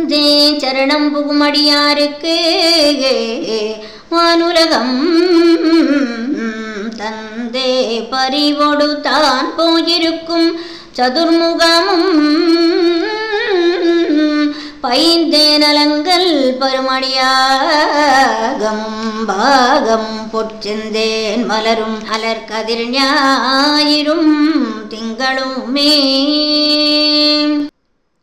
முந்தே சரணம் புகுமடியாருக்கு. வானுலகம் தந்தே பறிவொடு தான் போயிருக்கும் சதுர்முகமும். பைந்தே நலங்கள் பருமடியாகம் பாகம் பொற்செந்தேன் மலரும். அலர் கதிர் ஞாயிறும் திங்களுமே